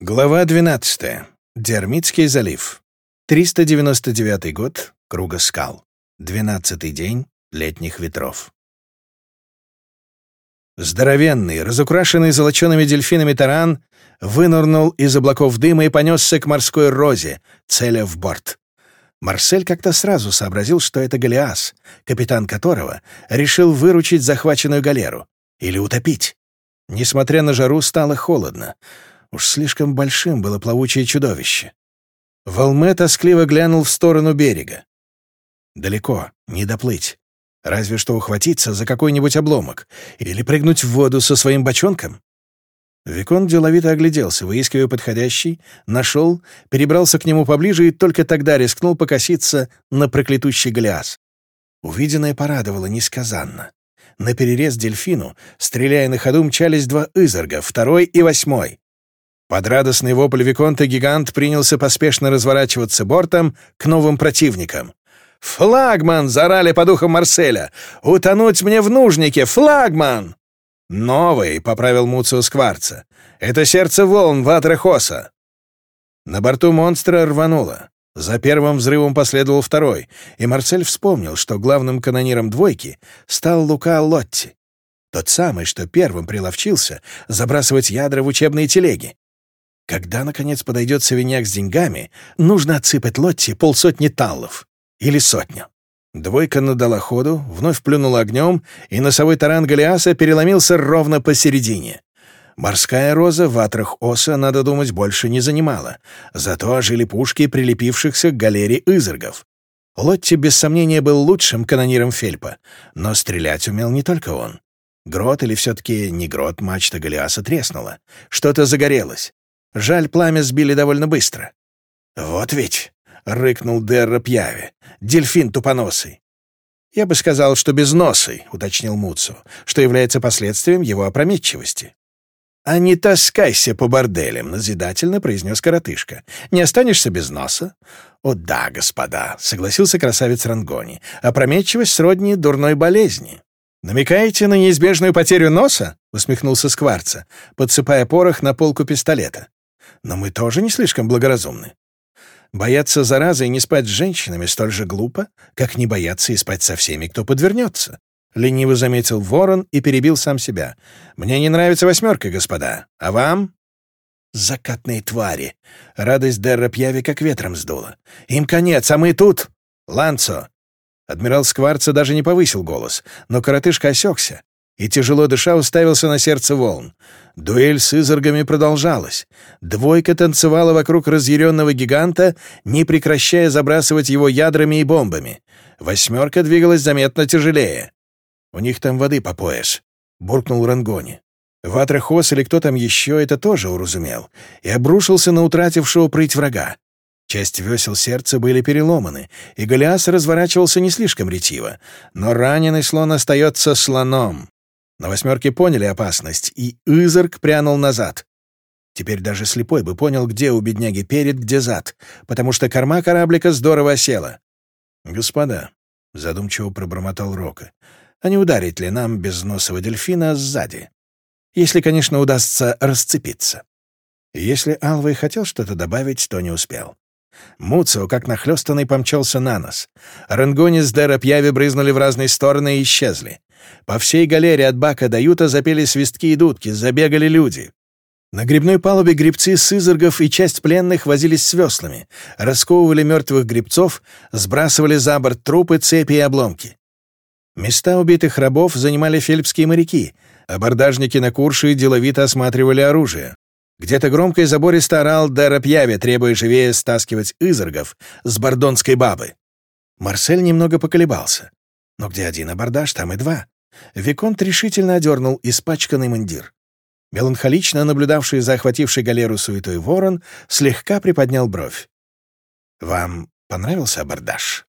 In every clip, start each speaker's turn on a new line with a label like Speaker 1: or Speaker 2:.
Speaker 1: Глава 12. Диармитский залив. 399 год. Круга скал. 12 день летних ветров. Здоровенный, разукрашенный золочеными дельфинами таран вынырнул из облаков дыма и понесся к морской розе, целя в борт. Марсель как-то сразу сообразил, что это Голиас, капитан которого решил выручить захваченную галеру или утопить. Несмотря на жару, стало холодно — Уж слишком большим было плавучее чудовище. Волме тоскливо глянул в сторону берега. Далеко, не доплыть. Разве что ухватиться за какой-нибудь обломок или прыгнуть в воду со своим бочонком. Викон деловито огляделся, выискивая подходящий, нашел, перебрался к нему поближе и только тогда рискнул покоситься на проклятущий Голиас. Увиденное порадовало несказанно. На перерез дельфину, стреляя на ходу, мчались два изорга, второй и восьмой. Под радостный вопль Виконта гигант принялся поспешно разворачиваться бортом к новым противникам. «Флагман!» — зарали по духам Марселя. «Утонуть мне в нужнике! Флагман!» «Новый!» — поправил Муциус Кварца. «Это сердце волн Ватрахоса. На борту монстра рвануло. За первым взрывом последовал второй, и Марсель вспомнил, что главным канониром двойки стал Лука Лотти. Тот самый, что первым приловчился забрасывать ядра в учебные телеги. Когда, наконец, подойдет савиняк с деньгами, нужно отсыпать Лотти полсотни таллов. Или сотню. Двойка надала ходу, вновь плюнула огнем, и носовой таран Голиаса переломился ровно посередине. Морская роза в атрах оса, надо думать, больше не занимала. Зато ожили пушки, прилепившихся к галере изоргов. Лотти, без сомнения, был лучшим канониром Фельпа, но стрелять умел не только он. Грот или все-таки не грот мачта Голиаса треснула. Что-то загорелось. Жаль, пламя сбили довольно быстро. «Вот ведь!» — рыкнул Дерра Пьяве. «Дельфин тупоносый!» «Я бы сказал, что без безносый», — уточнил Муцу, что является последствием его опрометчивости. «А не таскайся по борделям», — назидательно произнес коротышка. «Не останешься без носа?» «О да, господа», — согласился красавец Рангони. «Опрометчивость сродни дурной болезни». «Намекаете на неизбежную потерю носа?» — усмехнулся Скварца, подсыпая порох на полку пистолета но мы тоже не слишком благоразумны. Бояться заразы и не спать с женщинами столь же глупо, как не бояться и спать со всеми, кто подвернется. Лениво заметил ворон и перебил сам себя. «Мне не нравится восьмерка, господа. А вам?» «Закатные твари!» Радость Дерра Пьяви как ветром сдула. «Им конец, а мы тут!» «Ланцо!» Адмирал Скварца даже не повысил голос, но коротышка осекся, и, тяжело дыша, уставился на сердце волн. Дуэль с изоргами продолжалась. Двойка танцевала вокруг разъяренного гиганта, не прекращая забрасывать его ядрами и бомбами. Восьмерка двигалась заметно тяжелее. «У них там воды по пояс», — буркнул Рангони. Ватрахос или кто там еще это тоже уразумел и обрушился на утратившего прыть врага. Часть весел сердца были переломаны, и Голиас разворачивался не слишком ретиво, но раненый слон остается слоном. На восьмерке поняли опасность, и Изерк прянул назад. Теперь даже слепой бы понял, где у бедняги перед, где зад, потому что корма кораблика здорово осела. «Господа», — задумчиво пробормотал Рока, — «а не ударит ли нам безносого дельфина сзади? Если, конечно, удастся расцепиться». Если Алвы хотел что-то добавить, то не успел. Муцио, как нахлёстанный, помчался на нос. Ренгони с Дера Пьяви брызнули в разные стороны и исчезли. По всей галере от бака до юта запели свистки и дудки, забегали люди. На грибной палубе грибцы сызоргов и часть пленных возились с веслами, расковывали мертвых грибцов, сбрасывали за борт трупы, цепи и обломки. Места убитых рабов занимали фельпские моряки, абордажники на Курше деловито осматривали оружие. Где-то громко и забористо орал Дерапьяве, требуя живее стаскивать изоргов с бордонской бабы. Марсель немного поколебался. Но где один абордаж, там и два. Виконт решительно одернул испачканный мундир. Меланхолично наблюдавший за охватившей галеру суетой ворон слегка приподнял бровь. «Вам понравился абордаж?»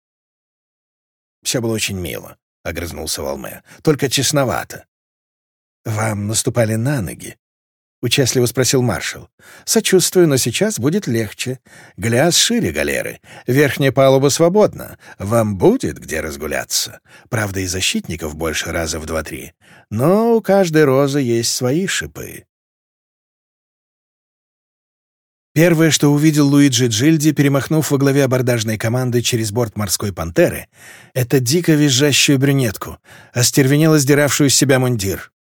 Speaker 1: «Все было очень мило», — огрызнулся Волме. «Только честновато». «Вам наступали на ноги», — участливо спросил маршал. «Сочувствую, но сейчас будет легче. Гляз шире галеры. Верхняя палуба свободна. Вам будет где разгуляться. Правда, и защитников больше раза в два-три. Но у каждой розы есть свои шипы». Первое, что увидел Луиджи Джильди, перемахнув во главе абордажной команды через борт морской пантеры, это дико визжащую брюнетку, остервенело сдиравшую с себя мундир.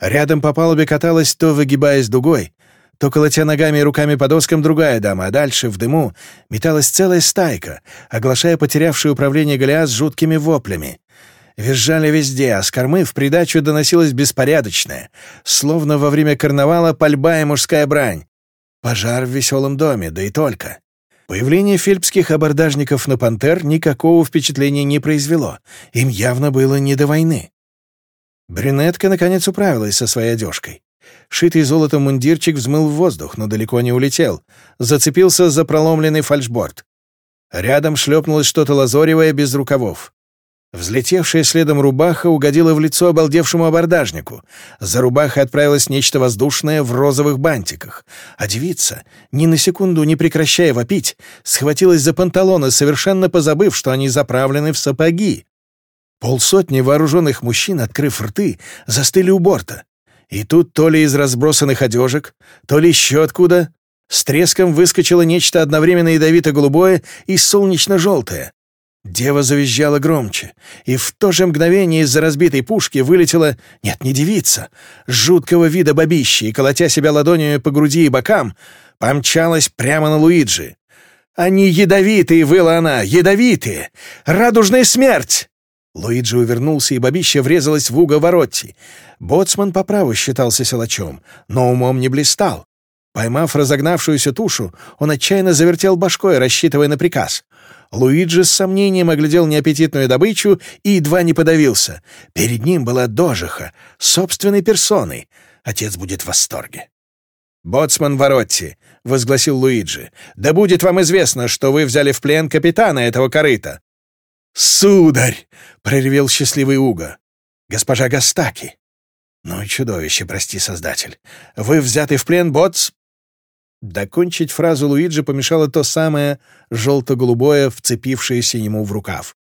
Speaker 1: Рядом по палубе каталась, то выгибаясь дугой, то колотя ногами и руками по доскам другая дама, а дальше, в дыму, металась целая стайка, оглашая потерявшее управление Голиас жуткими воплями. Визжали везде, а с кормы в придачу доносилась беспорядочная, словно во время карнавала пальба и мужская брань. Пожар в веселом доме, да и только. Появление фельпских абордажников на «Пантер» никакого впечатления не произвело, им явно было не до войны. Брюнетка, наконец, управилась со своей одежкой. Шитый золотом мундирчик взмыл в воздух, но далеко не улетел. Зацепился за проломленный фальшборд. Рядом шлепнулось что-то лазоревое без рукавов. Взлетевшая следом рубаха угодила в лицо обалдевшему абордажнику. За рубахой отправилось нечто воздушное в розовых бантиках. А девица, ни на секунду не прекращая вопить, схватилась за панталоны, совершенно позабыв, что они заправлены в сапоги. Полсотни вооруженных мужчин, открыв рты, застыли у борта. И тут то ли из разбросанных одежек, то ли еще откуда, с треском выскочило нечто одновременно ядовито-голубое и солнечно-желтое. Дева завизжала громче, и в то же мгновение из-за разбитой пушки вылетела, нет, не девица, жуткого вида бабища и, колотя себя ладонями по груди и бокам, помчалась прямо на Луиджи. «Они ядовитые!» — выла она. «Ядовитые! Радужная смерть!» Луиджи увернулся, и бабища врезалась в Уго Воротти. Боцман по праву считался силачом, но умом не блистал. Поймав разогнавшуюся тушу, он отчаянно завертел башкой, рассчитывая на приказ. Луиджи с сомнением оглядел неаппетитную добычу и едва не подавился. Перед ним была дожиха, собственной персоной. Отец будет в восторге. «Боцман Воротти», — возгласил Луиджи, — «да будет вам известно, что вы взяли в плен капитана этого корыта. «Сударь!» — проревел счастливый Уга. «Госпожа Гастаки!» «Ну и чудовище, прости, Создатель! Вы взяты в плен, боц!» Докончить фразу Луиджи помешало то самое желто-голубое, вцепившееся ему в рукав.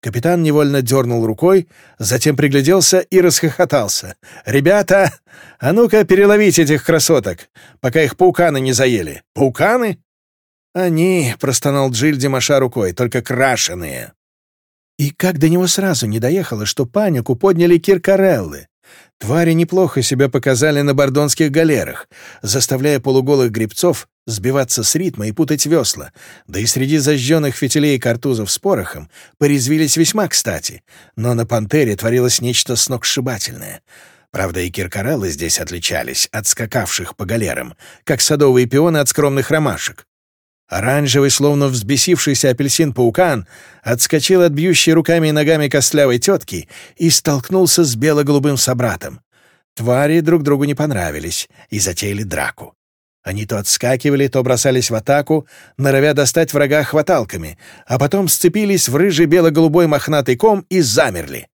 Speaker 1: Капитан невольно дернул рукой, затем пригляделся и расхохотался. «Ребята, а ну-ка переловить этих красоток, пока их пауканы не заели. Пауканы?» «Они», — простонал Джильди, маша рукой, — «только крашеные». И как до него сразу не доехало, что панику подняли киркареллы. Твари неплохо себя показали на бордонских галерах, заставляя полуголых грибцов сбиваться с ритма и путать весла, да и среди зажженных фитилей и картузов с порохом порезвились весьма кстати, но на «Пантере» творилось нечто сногсшибательное. Правда, и киркареллы здесь отличались от скакавших по галерам, как садовые пионы от скромных ромашек. Оранжевый, словно взбесившийся апельсин-паукан, отскочил от бьющей руками и ногами костлявой тетки и столкнулся с бело-голубым собратом. Твари друг другу не понравились и затеяли драку. Они то отскакивали, то бросались в атаку, норовя достать врага хваталками, а потом сцепились в рыжий бело-голубой мохнатый ком и замерли.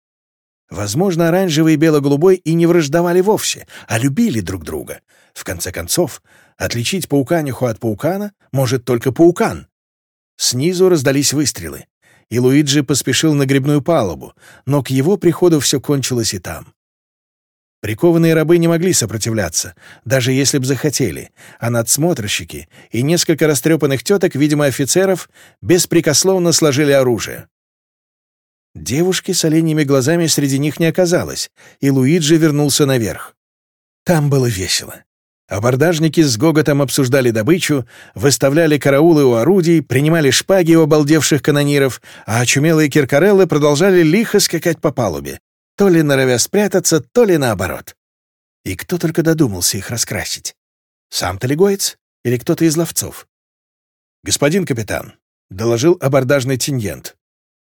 Speaker 1: Возможно, оранжевый и бело-голубой и не враждовали вовсе, а любили друг друга. В конце концов, Отличить пауканиху от паукана может только паукан. Снизу раздались выстрелы, и Луиджи поспешил на грибную палубу, но к его приходу все кончилось и там. Прикованные рабы не могли сопротивляться, даже если б захотели, а надсмотрщики и несколько растрепанных теток, видимо, офицеров, беспрекословно сложили оружие. Девушки с оленями глазами среди них не оказалось, и Луиджи вернулся наверх. Там было весело. Абордажники с гоготом обсуждали добычу, выставляли караулы у орудий, принимали шпаги у обалдевших канониров, а очумелые киркареллы продолжали лихо скакать по палубе, то ли норовя спрятаться, то ли наоборот. И кто только додумался их раскрасить. Сам-то Легоец или кто-то из ловцов? «Господин капитан», — доложил абордажный тиньент.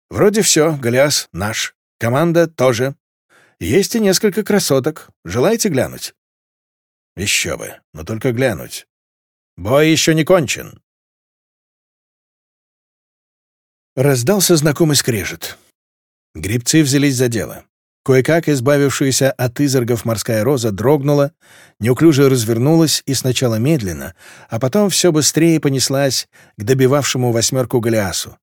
Speaker 1: «Вроде все, Голиас наш, команда тоже. Есть и несколько красоток. Желаете глянуть?» Еще бы, но только глянуть. Бой еще не кончен. Раздался знакомый скрежет. Грибцы взялись за дело. Кое-как избавившаяся от изоргов морская роза дрогнула, неуклюже развернулась и сначала медленно, а потом все быстрее понеслась к добивавшему восьмерку Голиасу.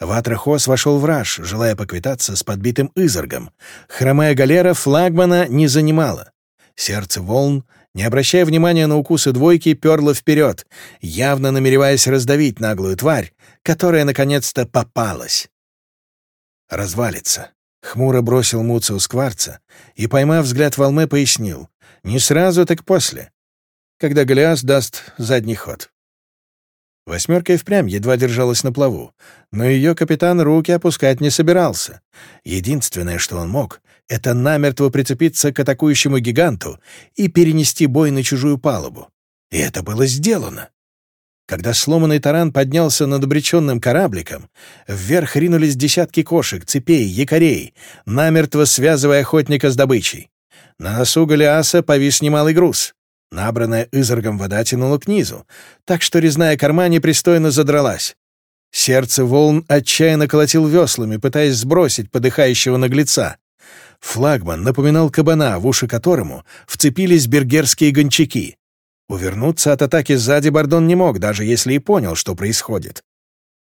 Speaker 1: Ватрахос вошел в раж, желая поквитаться с подбитым изоргом. Хромая галера флагмана не занимала. Сердце волн не обращая внимания на укусы двойки, перла вперед, явно намереваясь раздавить наглую тварь, которая наконец-то попалась. «Развалится», — хмуро бросил Муциус Скварца и, поймав взгляд Волме, пояснил. «Не сразу, так после, когда Голиас даст задний ход». Восьмерка и впрямь едва держалась на плаву, но ее капитан руки опускать не собирался. Единственное, что он мог, — это намертво прицепиться к атакующему гиганту и перенести бой на чужую палубу. И это было сделано. Когда сломанный таран поднялся над обреченным корабликом, вверх ринулись десятки кошек, цепей, якорей, намертво связывая охотника с добычей. На носу Голиаса повис немалый груз. Набранная изоргом вода тянула к низу, так что резная корма непристойно задралась. Сердце волн отчаянно колотил веслами, пытаясь сбросить подыхающего наглеца, Флагман напоминал кабана, в уши которому вцепились бергерские гончаки. Увернуться от атаки сзади Бардон не мог, даже если и понял, что происходит.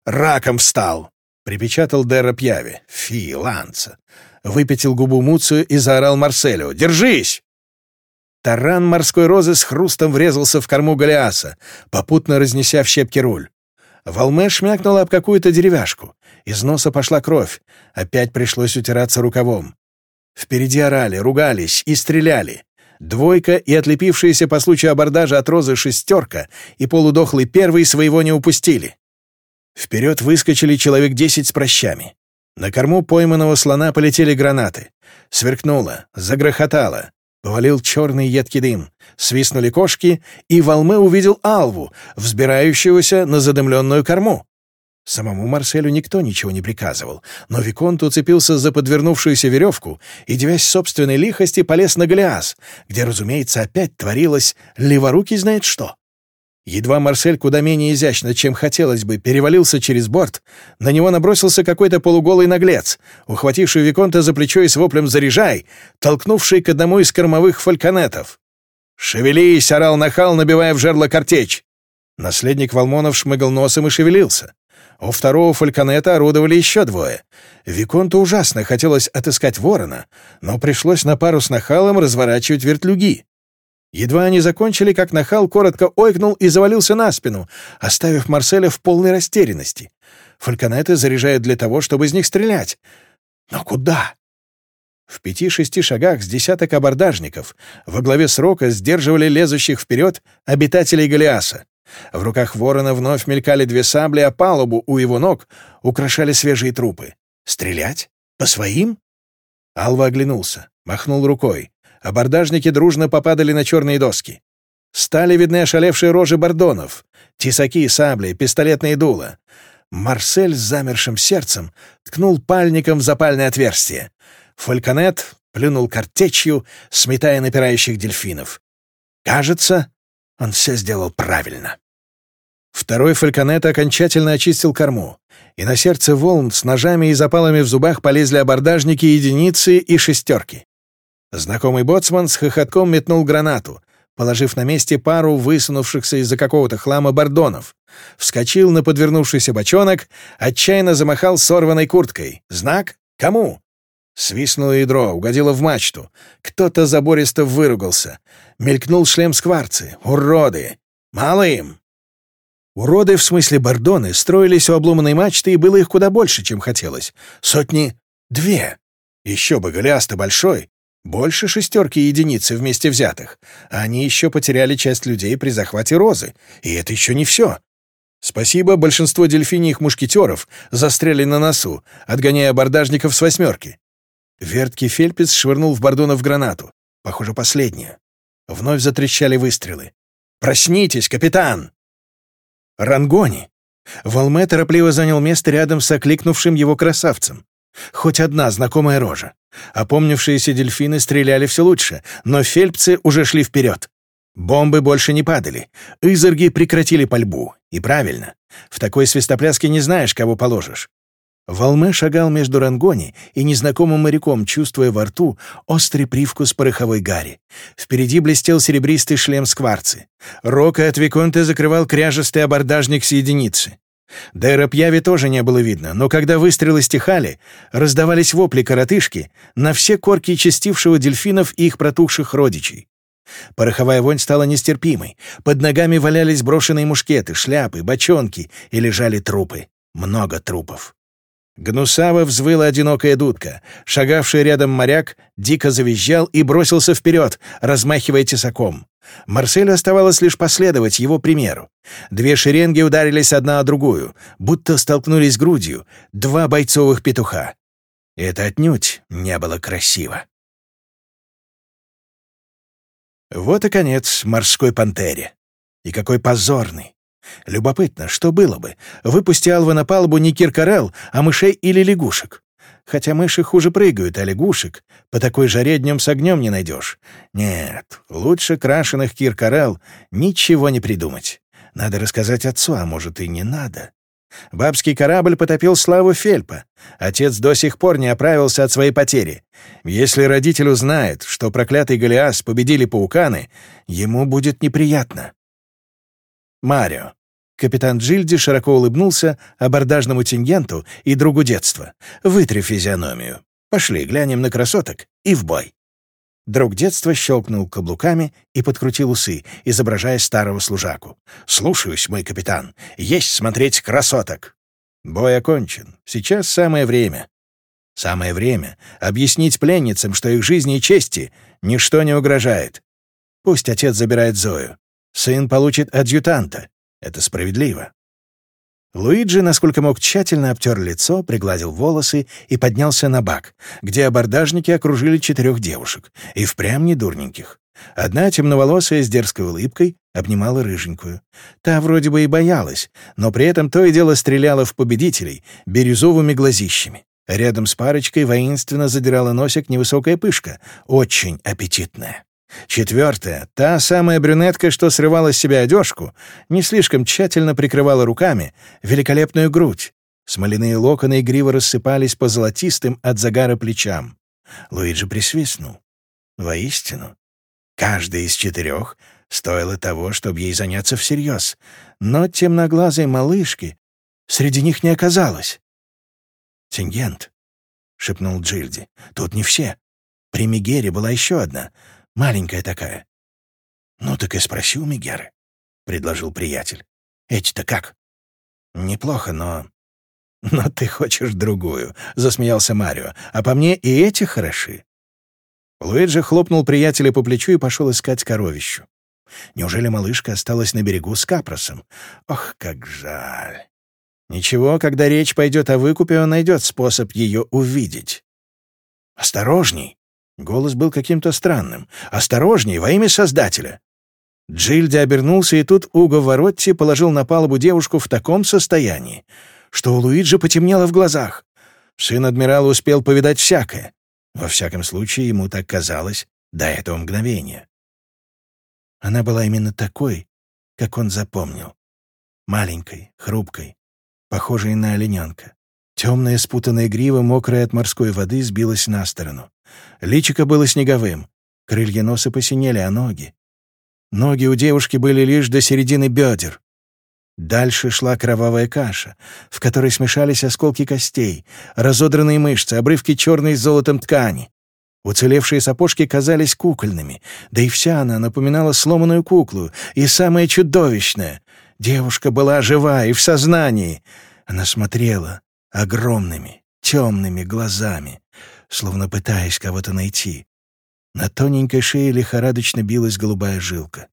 Speaker 1: «Раком встал!» — припечатал Дера Пьяви. «Фи, Ланца!» Выпятил губу Муцию и заорал Марселю. «Держись!» Таран морской розы с хрустом врезался в корму Голиаса, попутно разнеся в щепки руль. Волме шмякнула об какую-то деревяшку. Из носа пошла кровь. Опять пришлось утираться рукавом. Впереди орали, ругались и стреляли. Двойка и отлепившаяся по случаю абордажа от розы шестерка и полудохлый первый своего не упустили. Вперед выскочили человек десять с прощами. На корму пойманного слона полетели гранаты. Сверкнуло, загрохотало. Повалил черный едкий дым. Свистнули кошки, и Волмы увидел Алву, взбирающегося на задымленную корму. Самому Марселю никто ничего не приказывал, но Виконт уцепился за подвернувшуюся веревку и, девясь собственной лихости, полез на Голиас, где, разумеется, опять творилось леворуки знает что». Едва Марсель куда менее изящно, чем хотелось бы, перевалился через борт, на него набросился какой-то полуголый наглец, ухвативший Виконта за плечо и с воплем «Заряжай!», толкнувший к одному из кормовых фальконетов. «Шевелись!» — орал нахал, набивая в жерло картечь. Наследник Волмонов шмыгал носом и шевелился. У второго фальконета орудовали еще двое. Виконту ужасно хотелось отыскать ворона, но пришлось на пару с нахалом разворачивать вертлюги. Едва они закончили, как нахал коротко ойкнул и завалился на спину, оставив Марселя в полной растерянности. Фальконеты заряжают для того, чтобы из них стрелять. Но куда? В пяти-шести шагах с десяток абордажников во главе срока сдерживали лезущих вперед обитателей Голиаса. В руках ворона вновь мелькали две сабли, а палубу у его ног украшали свежие трупы. «Стрелять? По своим?» Алва оглянулся, махнул рукой. Абордажники дружно попадали на черные доски. Стали видны ошалевшие рожи бордонов, тесаки, сабли, пистолетные дула. Марсель с замершим сердцем ткнул пальником в запальное отверстие. Фальконет плюнул картечью, сметая напирающих дельфинов. Кажется, он все сделал правильно. Второй фальконет окончательно очистил корму, и на сердце волн с ножами и запалами в зубах полезли абордажники единицы и шестерки. Знакомый боцман с хохотком метнул гранату, положив на месте пару высунувшихся из-за какого-то хлама бордонов. Вскочил на подвернувшийся бочонок, отчаянно замахал сорванной курткой. Знак? Кому? Свистнуло ядро, угодило в мачту. Кто-то забористо выругался. Мелькнул шлем скварцы. Уроды! Мало им! Уроды, в смысле бордоны, строились у обломанной мачты, и было их куда больше, чем хотелось. Сотни — две. Еще бы, Голиаста большой. Больше шестерки и единицы вместе взятых. Они еще потеряли часть людей при захвате розы. И это еще не все. Спасибо, большинство дельфиних мушкетеров застряли на носу, отгоняя бордажников с восьмерки. Вертки Фельпис швырнул в Бордунов гранату. Похоже, последняя. Вновь затрещали выстрелы. «Проснитесь, капитан!» «Рангони!» Волме торопливо занял место рядом с окликнувшим его красавцем. Хоть одна знакомая рожа. Опомнившиеся дельфины стреляли все лучше, но фельпцы уже шли вперед. Бомбы больше не падали. Изорги прекратили пальбу. И правильно. В такой свистопляске не знаешь, кого положишь. Волме шагал между Рангони и незнакомым моряком, чувствуя во рту острый привкус пороховой гари. Впереди блестел серебристый шлем скварцы. Рока от Виконте закрывал кряжестый абордажник с единицы. Дэра Пьяви тоже не было видно, но когда выстрелы стихали, раздавались вопли коротышки на все корки частившего дельфинов и их протухших родичей. Пороховая вонь стала нестерпимой. Под ногами валялись брошенные мушкеты, шляпы, бочонки и лежали трупы. Много трупов. Гнусаво взвыла одинокая дудка. Шагавший рядом моряк дико завизжал и бросился вперед, размахивая тесаком. Марселю оставалось лишь последовать его примеру. Две шеренги ударились одна о другую, будто столкнулись грудью, два бойцовых петуха. Это отнюдь не было красиво. Вот и конец морской пантере. И какой позорный, Любопытно, что было бы, выпусти Алва на палубу не киркорел, а мышей или лягушек. Хотя мыши хуже прыгают, а лягушек по такой жаре днем с огнем не найдешь. Нет, лучше крашеных киркорел ничего не придумать. Надо рассказать отцу, а может и не надо. Бабский корабль потопил славу Фельпа. Отец до сих пор не оправился от своей потери. Если родитель узнает, что проклятый Голиас победили пауканы, ему будет неприятно. Марио. Капитан Джильди широко улыбнулся абордажному тингенту и другу детства. «Вытри физиономию. Пошли, глянем на красоток и в бой». Друг детства щелкнул каблуками и подкрутил усы, изображая старого служаку. «Слушаюсь, мой капитан. Есть смотреть красоток!» «Бой окончен. Сейчас самое время». «Самое время объяснить пленницам, что их жизни и чести ничто не угрожает. Пусть отец забирает Зою. Сын получит адъютанта. Это справедливо. Луиджи, насколько мог, тщательно обтер лицо, пригладил волосы и поднялся на бак, где абордажники окружили четырех девушек, и впрямь недурненьких. Одна, темноволосая, с дерзкой улыбкой, обнимала рыженькую. Та вроде бы и боялась, но при этом то и дело стреляла в победителей бирюзовыми глазищами. Рядом с парочкой воинственно задирала носик невысокая пышка, очень аппетитная. Четвертая, Та самая брюнетка, что срывала с себя одежку, не слишком тщательно прикрывала руками великолепную грудь. Смоляные локоны и игриво рассыпались по золотистым от загара плечам. Луиджи присвистнул. Воистину, каждая из четырех стоила того, чтобы ей заняться всерьез, но темноглазой малышки среди них не оказалось. «Тингент», — шепнул Джильди, — «тут не все. При Мегере была еще одна, Маленькая такая». «Ну так и спроси у Мегеры», — предложил приятель. «Эти-то как?» «Неплохо, но...» «Но ты хочешь другую», — засмеялся Марио. «А по мне и эти хороши». Луиджи хлопнул приятеля по плечу и пошел искать коровищу. Неужели малышка осталась на берегу с Капросом? Ох, как жаль. Ничего, когда речь пойдет о выкупе, он найдет способ ее увидеть. «Осторожней!» Голос был каким-то странным. «Осторожней, во имя Создателя!» Джильди обернулся, и тут Уго Воротти положил на палубу девушку в таком состоянии, что у Луиджи потемнело в глазах. Сын адмирала успел повидать всякое. Во всяком случае, ему так казалось до этого мгновения. Она была именно такой, как он запомнил. Маленькой, хрупкой, похожей на олененка. Темная спутанная грива, мокрая от морской воды, сбилась на сторону. Личико было снеговым. Крылья носа посинели, а ноги... Ноги у девушки были лишь до середины бедер. Дальше шла кровавая каша, в которой смешались осколки костей, разодранные мышцы, обрывки черной с золотом ткани. Уцелевшие сапожки казались кукольными, да и вся она напоминала сломанную куклу, и самое чудовищное — девушка была жива и в сознании. Она смотрела огромными, темными глазами, словно пытаясь кого-то найти. На тоненькой шее лихорадочно билась голубая жилка.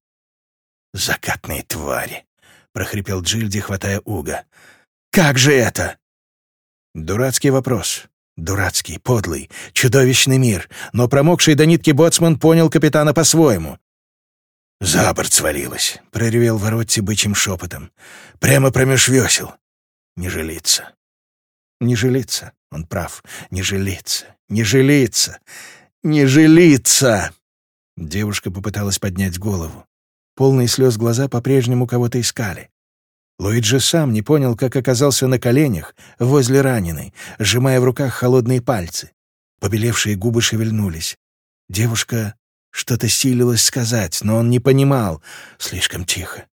Speaker 1: «Закатные твари!» — прохрипел Джильди, хватая Уга. «Как же это?» Дурацкий вопрос. Дурацкий, подлый, чудовищный мир. Но промокший до нитки боцман понял капитана по-своему. «За борт свалилась», — проревел воротце бычьим шепотом. «Прямо промеж весел. Не жалится». «Не жалится», — он прав, «не жалится». Не жилиться! Не жилиться!» Девушка попыталась поднять голову. Полные слез глаза по-прежнему кого-то искали. Луиджи сам не понял, как оказался на коленях, возле раненой, сжимая в руках холодные пальцы. Побелевшие губы шевельнулись. Девушка что-то силилась сказать, но он не понимал. Слишком тихо.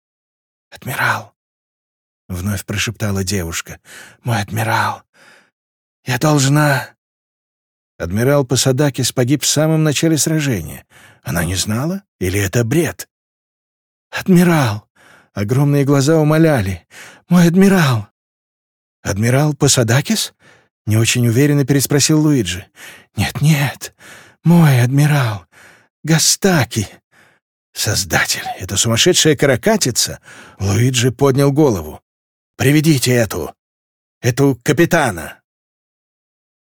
Speaker 1: «Адмирал!» — вновь прошептала девушка. «Мой адмирал! Я должна...» Адмирал Посадакис погиб в самом начале сражения. Она не знала? Или это бред? «Адмирал!» Огромные глаза умоляли. «Мой адмирал!» «Адмирал Посадакис? — не очень уверенно переспросил Луиджи. «Нет-нет, мой адмирал. Гастаки!» «Создатель! Это сумасшедшая каракатица!» Луиджи поднял голову. «Приведите эту! Эту капитана!»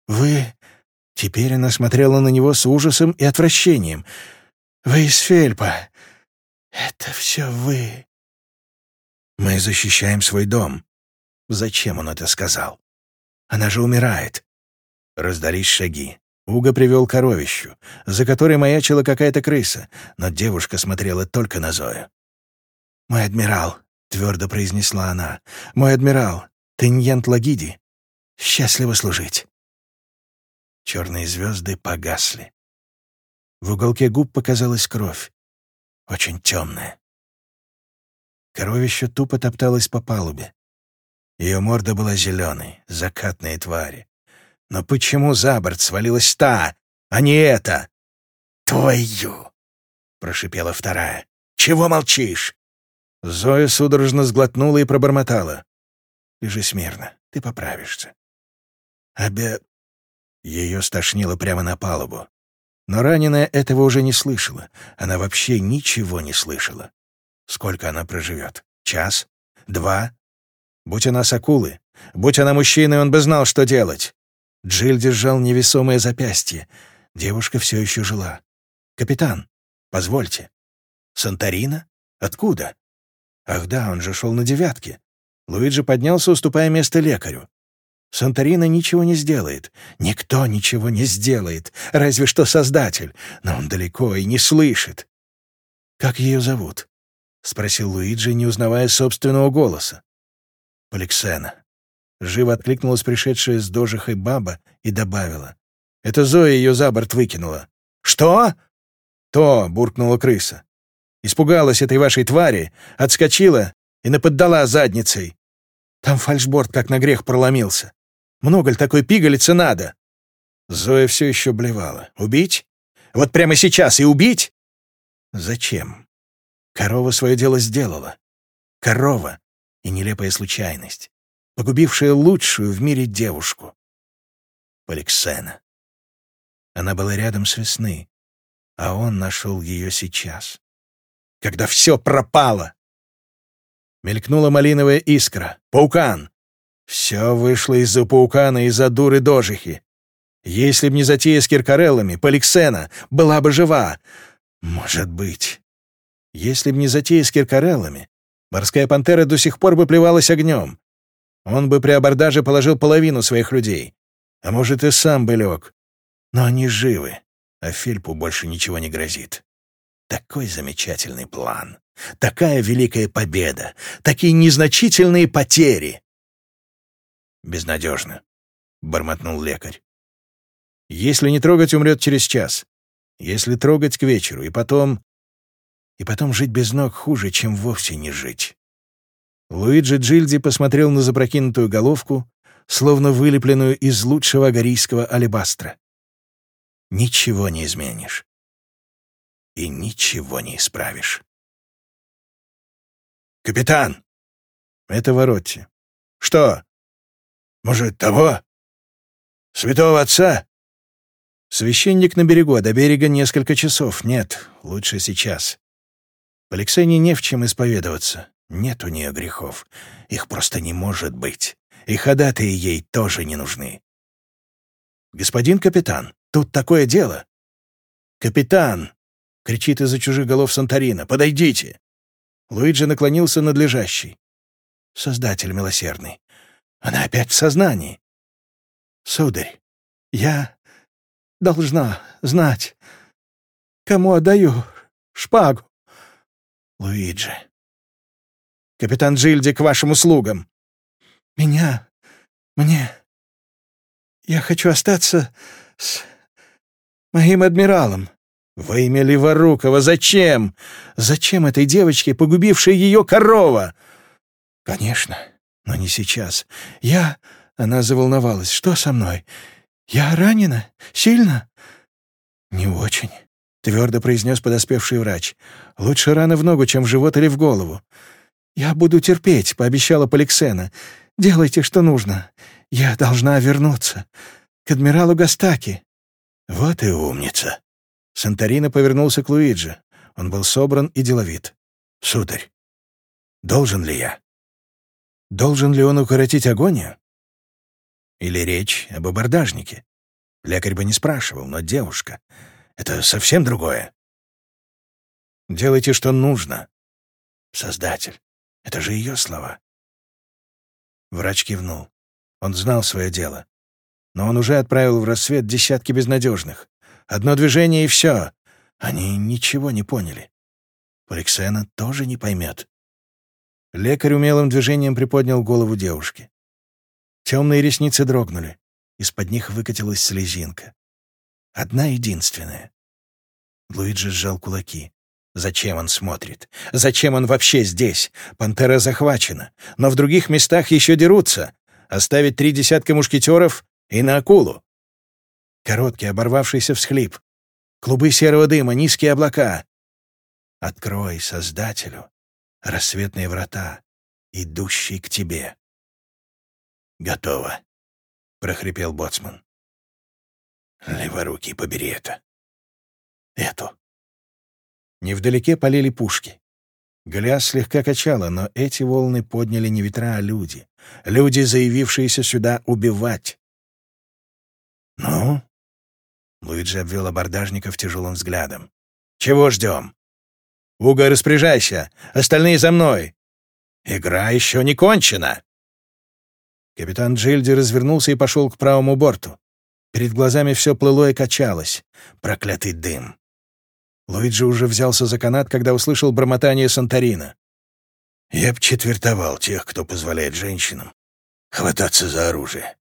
Speaker 1: «Вы Теперь она смотрела на него с ужасом и отвращением. «Вы из Фельпа. Это все вы». «Мы защищаем свой дом». Зачем он это сказал? Она же умирает. Раздались шаги. Уга привел коровищу, за которой маячила какая-то крыса, но девушка смотрела только на Зою. «Мой адмирал», — твердо произнесла она, — «мой адмирал, ты Ньент Лагиди. Счастливо служить». Черные звезды погасли. В уголке губ показалась кровь, очень темная. Коровище тупо топталось по палубе. Ее морда была зеленой, закатные твари. Но почему за борт свалилась та, а не эта? «Твою!» — прошипела вторая. «Чего молчишь?» Зоя судорожно сглотнула и пробормотала. «Лежи смирно, ты поправишься». «Обе... Ее стошнило прямо на палубу. Но раненая этого уже не слышала. Она вообще ничего не слышала. Сколько она проживет? Час? Два? Будь она с акулы, будь она мужчиной, он бы знал, что делать. Джилл держал невесомое запястье. Девушка все еще жила. «Капитан, позвольте». «Санторина? Откуда?» «Ах да, он же шел на девятке». Луиджи поднялся, уступая место лекарю. Санторина ничего не сделает. Никто ничего не сделает, разве что Создатель. Но он далеко и не слышит. «Как ее зовут?» — спросил Луиджи, не узнавая собственного голоса. «Поликсена». Живо откликнулась пришедшая с дожихой баба и добавила. «Это Зоя ее за борт выкинула». «Что?» «То!» — буркнула крыса. «Испугалась этой вашей твари, отскочила и наподдала задницей. Там фальшборд как на грех проломился. Много ли такой пигалицы надо?» Зоя все еще блевала. «Убить? Вот прямо сейчас и убить?» «Зачем? Корова свое дело сделала. Корова и нелепая случайность, погубившая лучшую в мире девушку. Поликсена. Она была рядом с весны, а он нашел ее сейчас. Когда все пропало!» Мелькнула малиновая искра. «Паукан! Все вышло из-за паукана и из-за дуры дожихи. Если б не затея с киркареллами, Поликсена была бы жива. Может быть. Если б не затея с киркареллами, морская пантера до сих пор бы плевалась огнем. Он бы при абордаже положил половину своих людей. А может, и сам бы лег. Но они живы, а Фильпу больше ничего не грозит. Такой замечательный план. Такая великая победа. Такие незначительные потери. Безнадежно, бормотнул лекарь. Если не трогать, умрет через час. Если трогать к вечеру, и потом... И потом жить без ног хуже, чем вовсе не жить. Луиджи Джильди посмотрел на запрокинутую головку, словно вылепленную из лучшего агорийского алебастра. Ничего не изменишь. И ничего не исправишь. «Капитан!» «Это Воротти». «Что?» Может, того? Святого Отца?» Священник на берегу, а до берега несколько часов. Нет, лучше сейчас. Поликсене не в чем исповедоваться. Нет у нее грехов. Их просто не может быть. И ходатые ей тоже не нужны. «Господин капитан, тут такое дело!» «Капитан!» — кричит из-за чужих голов Санторина. «Подойдите!» Луиджи наклонился над лежащей. «Создатель милосердный, она опять в сознании. Сударь, я должна знать, кому отдаю шпагу. Луиджи. Капитан Джильди к вашим услугам. Меня... Мне... Я хочу остаться с моим адмиралом. Во имя Леворукова, зачем? Зачем этой девочке, погубившей ее корова? Конечно, но не сейчас. Я... Она заволновалась. Что со мной? Я ранена? Сильно? Не очень. Твердо произнес подоспевший врач. Лучше рана в ногу, чем в живот или в голову. «Я буду терпеть», — пообещала Поликсена. «Делайте, что нужно. Я должна вернуться. К адмиралу Гастаки». «Вот и умница». Санторина повернулся к Луиджи. Он был собран и деловит. «Сударь, должен ли я?» Должен ли он укоротить агонию? Или речь об абордажнике? Лекарь бы не спрашивал, но девушка — это совсем другое. Делайте, что нужно. Создатель. Это же ее слова. Врач кивнул. Он знал свое дело. Но он уже отправил в рассвет десятки безнадежных. Одно движение — и все. Они ничего не поняли. Поликсена тоже не поймет. Лекарь умелым движением приподнял голову девушки. Темные ресницы дрогнули. Из-под них выкатилась слезинка. Одна единственная. Луиджи сжал кулаки. Зачем он смотрит? Зачем он вообще здесь? Пантера захвачена. Но в других местах еще дерутся. Оставить три десятка мушкетеров и на акулу. Короткий оборвавшийся всхлип. Клубы серого дыма, низкие облака. Открой Создателю рассветные врата, идущие к тебе». «Готово», — прохрипел боцман. «Леворукий, побери это. Эту». Невдалеке полили пушки. Голиас слегка качало, но эти волны подняли не ветра, а люди. Люди, заявившиеся сюда убивать. «Ну?» — Луиджи обвел абордажников тяжелым взглядом. «Чего ждем?» Уго, распоряжайся! Остальные за мной! Игра еще не кончена!» Капитан Джильди развернулся и пошел к правому борту. Перед глазами все плыло и качалось. Проклятый дым. Луиджи уже взялся за канат, когда услышал бормотание Санторина. «Я б четвертовал тех, кто позволяет женщинам хвататься за оружие».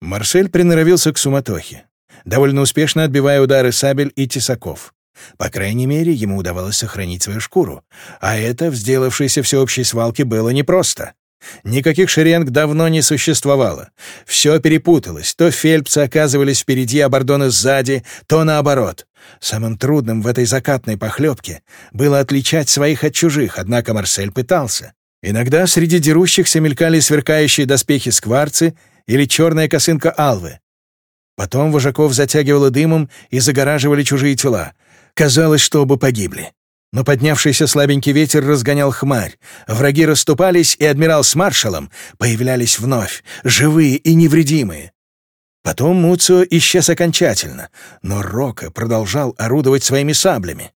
Speaker 1: Марсель приноровился к суматохе довольно успешно отбивая удары сабель и тесаков. По крайней мере, ему удавалось сохранить свою шкуру, а это в сделавшейся всеобщей свалке было непросто. Никаких шеренг давно не существовало. Все перепуталось. То фельпсы оказывались впереди, а бордоны сзади, то наоборот. Самым трудным в этой закатной похлебке было отличать своих от чужих, однако Марсель пытался. Иногда среди дерущихся мелькали сверкающие доспехи скварцы или черная косынка алвы. Потом вожаков затягивало дымом и загораживали чужие тела. Казалось, что оба погибли. Но поднявшийся слабенький ветер разгонял хмарь. Враги расступались, и адмирал с маршалом появлялись вновь, живые и невредимые. Потом Муцио исчез окончательно, но Рока продолжал орудовать своими саблями.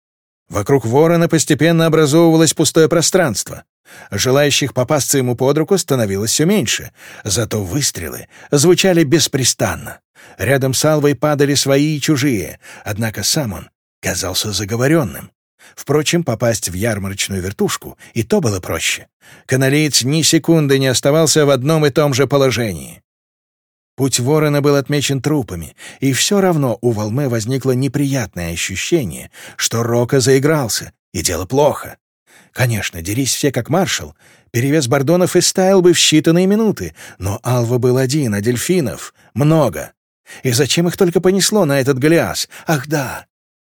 Speaker 1: Вокруг ворона постепенно образовывалось пустое пространство. Желающих попасться ему под руку становилось все меньше, зато выстрелы звучали беспрестанно. Рядом с Алвой падали свои и чужие, однако сам он казался заговоренным. Впрочем, попасть в ярмарочную вертушку и то было проще. Каналеец ни секунды не оставался в одном и том же положении. Путь ворона был отмечен трупами, и все равно у Волме возникло неприятное ощущение, что Рока заигрался, и дело плохо. Конечно, дерись все как маршал. Перевес Бордонов и стаял бы в считанные минуты, но Алва был один, а дельфинов — много. И зачем их только понесло на этот Голиас? Ах да!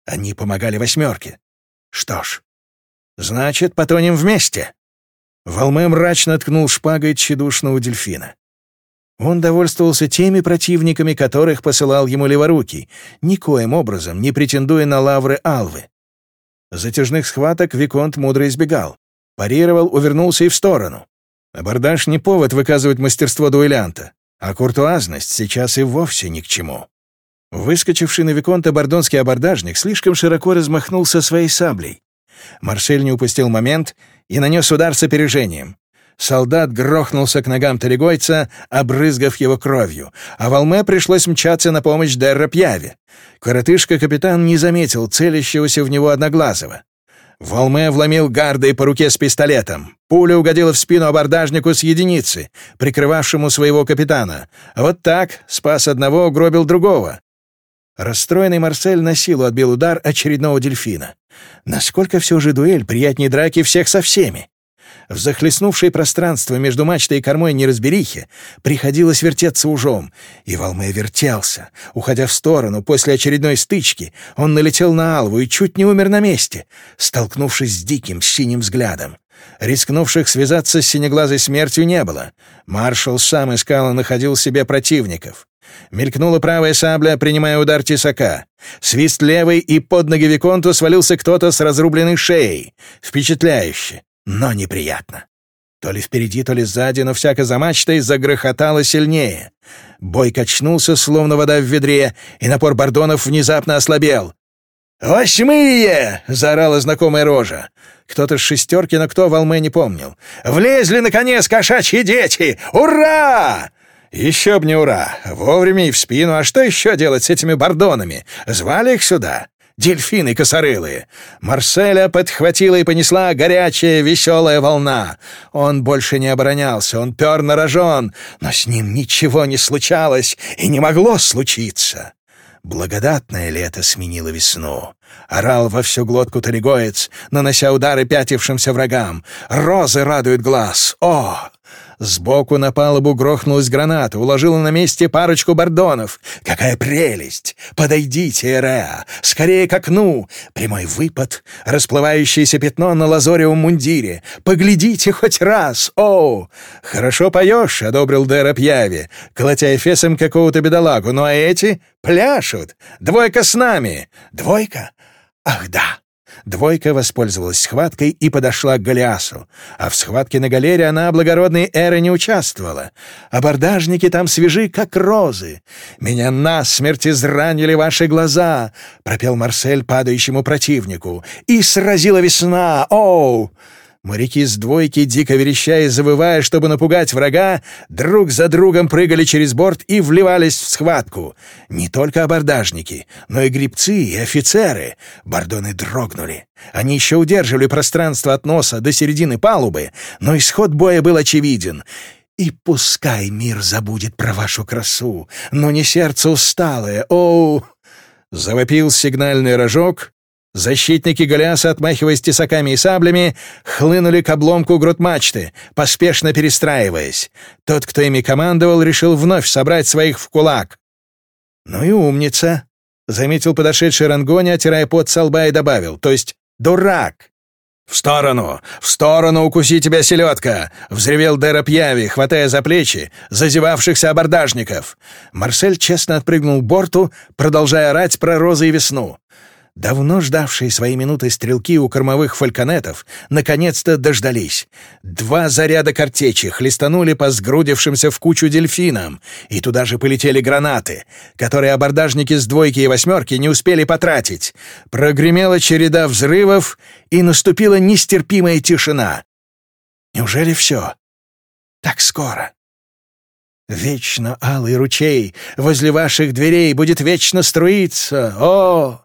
Speaker 1: Они помогали восьмерке. Что ж, значит, потонем вместе. Волме мрачно ткнул шпагой тщедушного дельфина. Он довольствовался теми противниками, которых посылал ему Леворукий, никоим образом не претендуя на лавры Алвы. Затяжных схваток Виконт мудро избегал. Парировал, увернулся и в сторону. Абордаж — не повод выказывать мастерство дуэлянта, а куртуазность сейчас и вовсе ни к чему. Выскочивший на Виконта бордонский абордажник слишком широко размахнулся своей саблей. Марсель не упустил момент и нанес удар с опережением. Солдат грохнулся к ногам Терегойца, обрызгав его кровью, а Волме пришлось мчаться на помощь Дерра Пьяве. Коротышка-капитан не заметил целящегося в него одноглазого. Волме вломил гардой по руке с пистолетом. Пуля угодила в спину абордажнику с единицы, прикрывавшему своего капитана. А вот так спас одного, угробил другого. Расстроенный Марсель на силу отбил удар очередного дельфина. Насколько все же дуэль приятнее драки всех со всеми? В захлестнувшее пространство между мачтой и кормой неразберихи приходилось вертеться ужом, и Волме вертелся. Уходя в сторону, после очередной стычки, он налетел на Алву и чуть не умер на месте, столкнувшись с диким синим взглядом. Рискнувших связаться с синеглазой смертью не было. Маршал сам искал и находил себе противников. Мелькнула правая сабля, принимая удар тесака. Свист левой и под ноги Виконту свалился кто-то с разрубленной шеей. Впечатляюще но неприятно. То ли впереди, то ли сзади, но всяко за мачтой загрохотало сильнее. Бой качнулся, словно вода в ведре, и напор бордонов внезапно ослабел. «Восьмые!» — заорала знакомая рожа. Кто-то с шестерки, но кто, Волме не помнил. «Влезли, наконец, кошачьи дети! Ура!» «Еще б не ура! Вовремя и в спину! А что еще делать с этими бордонами? Звали их сюда?» дельфины косорылые. Марселя подхватила и понесла горячая, веселая волна. Он больше не оборонялся, он пер на рожон, но с ним ничего не случалось и не могло случиться. Благодатное лето сменило весну. Орал во всю глотку талигоец, нанося удары пятившимся врагам. Розы радуют глаз. О, Сбоку на палубу грохнулась граната, уложила на месте парочку бордонов. «Какая прелесть! Подойдите, Эреа! Скорее к окну! Прямой выпад, расплывающееся пятно на лазоревом мундире. Поглядите хоть раз! Оу! Хорошо поешь!» — одобрил Дера Пьяви, колотя фесом какого-то бедолагу. «Ну а эти пляшут! Двойка с нами! Двойка? Ах да!» Двойка воспользовалась схваткой и подошла к Голиасу. А в схватке на галере она благородной эры не участвовала. Абордажники там свежи, как розы. «Меня насмерть изранили ваши глаза!» — пропел Марсель падающему противнику. «И сразила весна! Оу!» Моряки с двойки, дико вереща и завывая, чтобы напугать врага, друг за другом прыгали через борт и вливались в схватку. Не только абордажники, но и грибцы, и офицеры. Бордоны дрогнули. Они еще удерживали пространство от носа до середины палубы, но исход боя был очевиден. И пускай мир забудет про вашу красу, но не сердце усталое, оу! Завопил сигнальный рожок, Защитники Голиаса, отмахиваясь тесаками и саблями, хлынули к обломку гротмачты, поспешно перестраиваясь. Тот, кто ими командовал, решил вновь собрать своих в кулак. «Ну и умница», — заметил подошедший Рангони, отирая пот со лба и добавил, то есть «дурак». «В сторону! В сторону укуси тебя, селедка!» — взревел Дера Пьяви, хватая за плечи зазевавшихся абордажников. Марсель честно отпрыгнул к борту, продолжая орать про розы и весну. Давно ждавшие своей минуты стрелки у кормовых фальконетов наконец-то дождались. Два заряда картечи хлестанули по сгрудившимся в кучу дельфинам, и туда же полетели гранаты, которые абордажники с двойки и восьмерки не успели потратить. Прогремела череда взрывов, и наступила нестерпимая тишина. Неужели все? Так скоро. Вечно алый ручей возле ваших дверей будет вечно струиться. О,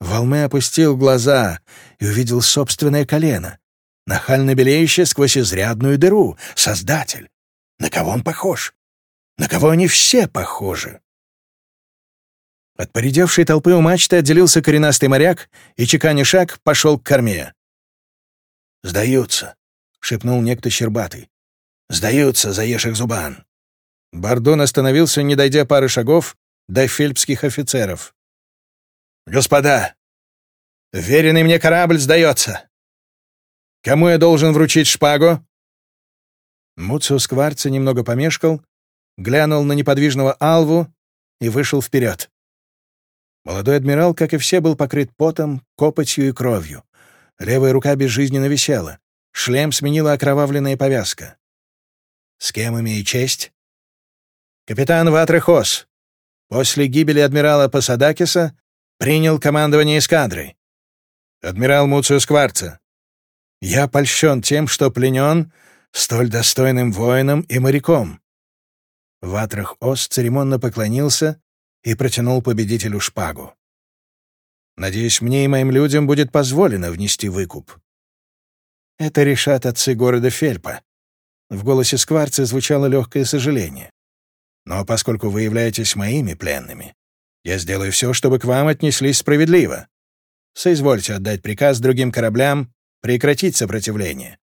Speaker 1: Волме опустил глаза и увидел собственное колено. Нахально белеющее сквозь изрядную дыру. Создатель. На кого он похож? На кого они все похожи? От поредевшей толпы у мачты отделился коренастый моряк и, чеканя шаг, пошел к корме. «Сдаются», — шепнул некто Щербатый. «Сдаются, заешь их зубан». Бардон остановился, не дойдя пары шагов до фельпских офицеров. «Господа, веренный мне корабль сдается. Кому я должен вручить шпагу?» Муцио Скварци немного помешкал, глянул на неподвижного Алву и вышел вперед. Молодой адмирал, как и все, был покрыт потом, копотью и кровью. Левая рука безжизненно висела. Шлем сменила окровавленная повязка. С кем имею честь? Капитан Ватрехос. После гибели адмирала Пасадакиса Принял командование эскадры. Адмирал Муцио Скварца. Я польщен тем, что пленен столь достойным воином и моряком. Ватрах Ос церемонно поклонился и протянул победителю шпагу. Надеюсь, мне и моим людям будет позволено внести выкуп. Это решат отцы города Фельпа. В голосе Скварца звучало легкое сожаление. Но поскольку вы являетесь моими пленными, я сделаю все, чтобы к вам отнеслись справедливо. Соизвольте отдать приказ другим кораблям прекратить сопротивление.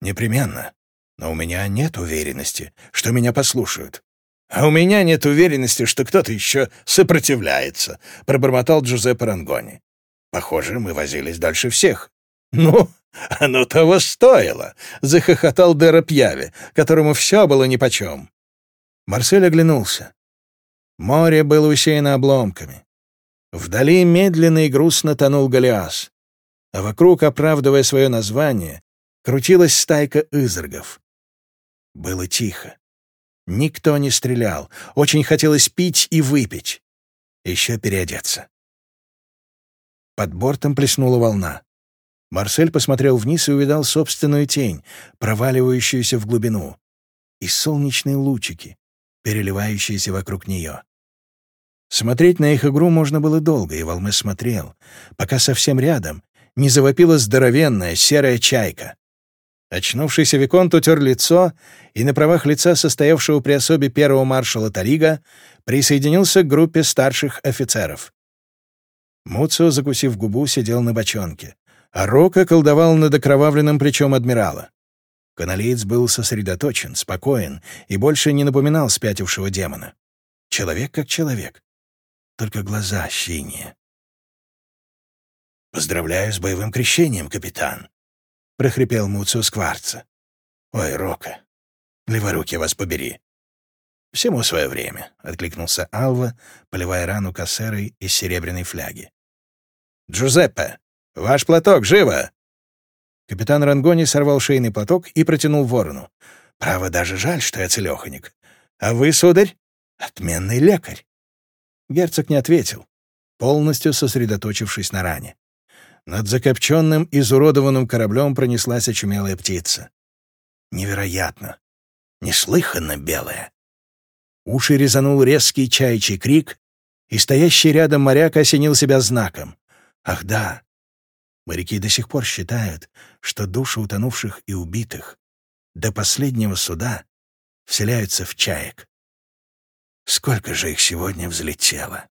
Speaker 1: Непременно. Но у меня нет уверенности, что меня послушают. А у меня нет уверенности, что кто-то еще сопротивляется, пробормотал Джузеппе Рангони. Похоже, мы возились дальше всех. Ну, оно того стоило, захохотал Дера Пьяви, которому все было нипочем. Марсель оглянулся. Море было усеяно обломками. Вдали медленно и грустно тонул Голиас, а вокруг, оправдывая свое название, крутилась стайка изрогов. Было тихо. Никто не стрелял, очень хотелось пить и выпить. Еще переодеться. Под бортом плеснула волна. Марсель посмотрел вниз и увидал собственную тень, проваливающуюся в глубину, и солнечные лучики, переливающиеся вокруг нее. Смотреть на их игру можно было долго, и Волмы смотрел, пока совсем рядом не завопила здоровенная серая чайка. Очнувшийся Виконт утер лицо, и на правах лица, состоявшего при особе первого маршала Тарига, присоединился к группе старших офицеров. Муцио, закусив губу, сидел на бочонке, а Рока колдовал над окровавленным плечом адмирала. Каналиец был сосредоточен, спокоен и больше не напоминал спятившего демона. Человек как человек только глаза синие. «Поздравляю с боевым крещением, капитан!» — прохрипел Муцио Скварца. «Ой, Рока, леворуки вас побери!» «Всему свое время», — откликнулся Алва, поливая рану кассерой из серебряной фляги. «Джузеппе, ваш платок, живо!» Капитан Рангони сорвал шейный платок и протянул ворону. «Право, даже жаль, что я целеханик. А вы, сударь, отменный лекарь. Герцог не ответил, полностью сосредоточившись на ране. Над закопченным, изуродованным кораблем пронеслась очумелая птица. Невероятно! Неслыханно белая! Уши резанул резкий чаячий крик, и стоящий рядом моряк осенил себя знаком. Ах да! Моряки до сих пор считают, что души утонувших и убитых до последнего суда вселяются в чаек. Сколько же их сегодня взлетело?